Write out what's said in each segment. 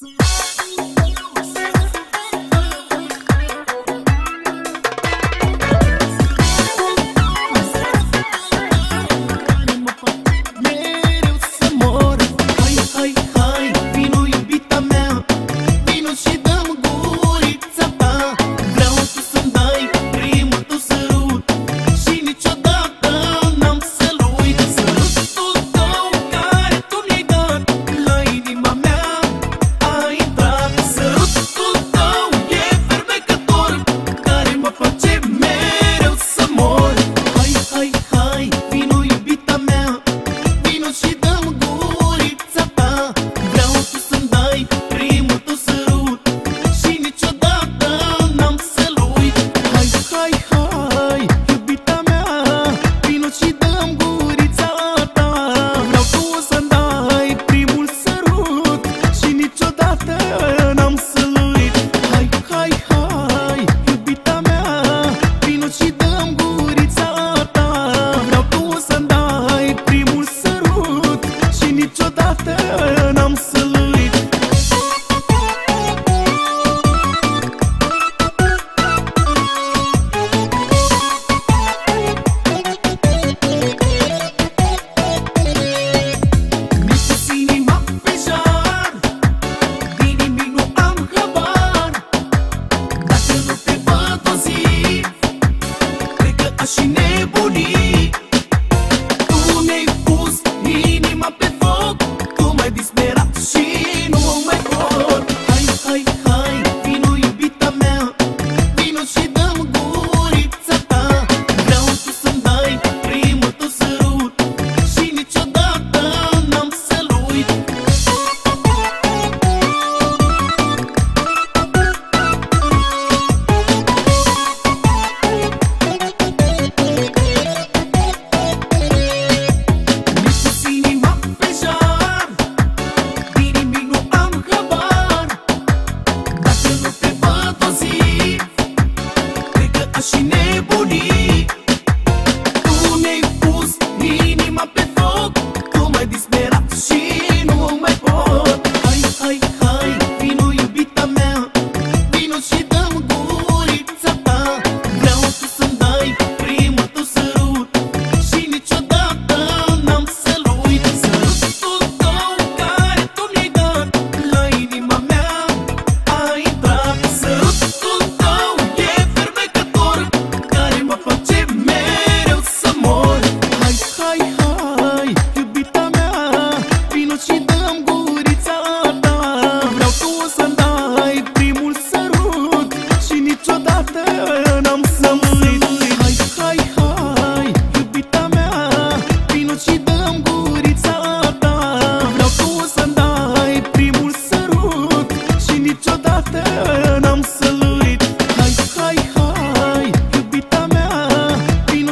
Yes.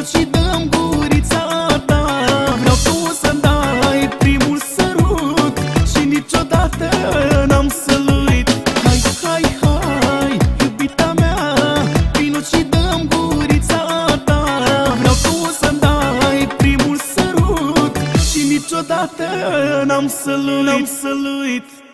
și dăm gurița ta. Vreau tu să dai primul sărut Și niciodată n-am să-l uit. Hai, hai, hai, iubita mea Vino și dăm gurița ta. Vreau tu să dai primul sărut Și niciodată n-am să-l uit, să-l uit.